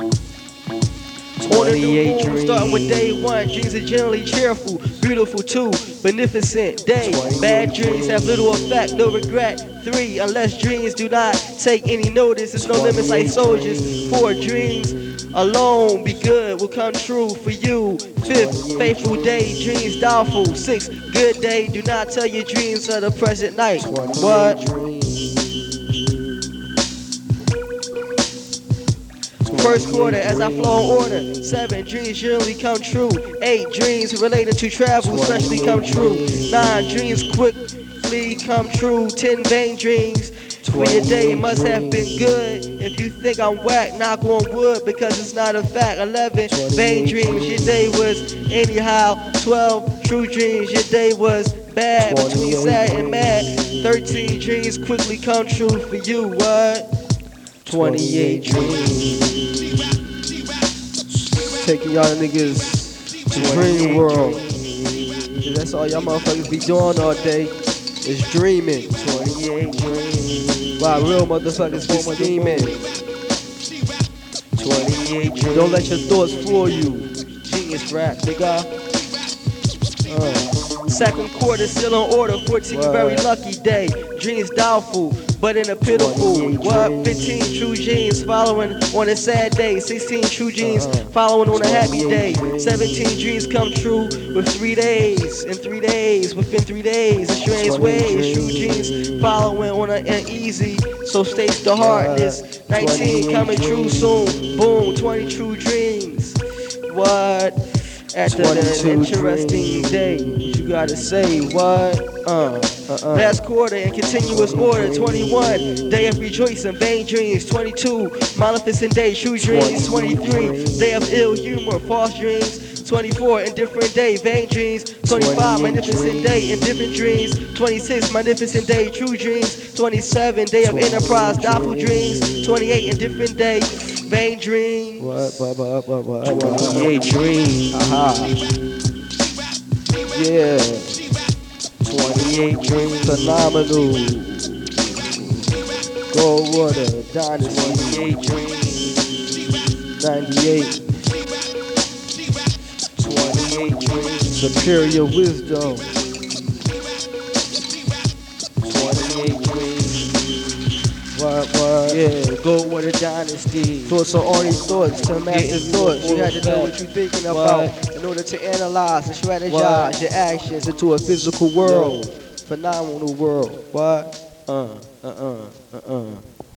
New moon, starting with day one, dreams are generally cheerful, beautiful too, beneficent day. Bad dreams have little effect, no regret. Three, unless dreams do not take any notice, there's no limits like soldiers. Four, dreams alone be good will come true for you. Fifth, faithful day, dreams doubtful. Six, good day, do not tell your dreams of the present night. What? First quarter as I flow in order. Seven dreams generally come true. Eight dreams related to travel especially come true. Nine dreams quickly come true. Ten vain dreams for your day must have been good. If you think I'm whack, knock on wood because it's not a fact. Eleven vain dreams, your day was anyhow. Twelve true dreams, your day was bad between sad and mad. Thirteen dreams quickly come true for you. What? 28 dreams. Taking y'all niggas to dream world. That's all y'all motherfuckers be doing all day. Is dreaming. 28 dreams. Wow, real motherfuckers be scheming. 28 dreams. Don't let your thoughts fool you. Genius rap, nigga. Uh. Second quarter still on order, 14 very lucky day. Dreams doubtful, but in a pitiful. What? 15 true dreams following on a sad day. 16 true dreams following on a happy day. 17 dreams come true with three days. In three days, within three days, a strange way. True dreams following on an easy, so states the hardness. 19 coming true soon. Boom, 20 true dreams. What? After an interesting day, you gotta say what? Uh, uh, uh. Last quarter in continuous order, 21. Day of rejoicing, vain dreams, 22. Maleficent day, true dreams, 23. Day of ill humor, false dreams, 24. Indifferent day, vain dreams, 25. Magnificent day, indifferent dreams, 26. Magnificent day, true dreams, 27. Day of enterprise, doubtful dreams, 28. Indifferent day. Vain dreams. What, what, what, what, what, what? 28 dreams. Aha. Yeah. 28 dreams. Phenomenal. Gold water, dynasty. 28 dreams. 98. 28 dreams. Superior wisdom. What, what? Yeah, go with a dynasty. Thoughts are these thoughts to master thoughts. You have to know what you're thinking about in order to analyze and strategize What? your actions into a physical world. Phenomenal world. What? Uh, uh, uh, uh, uh.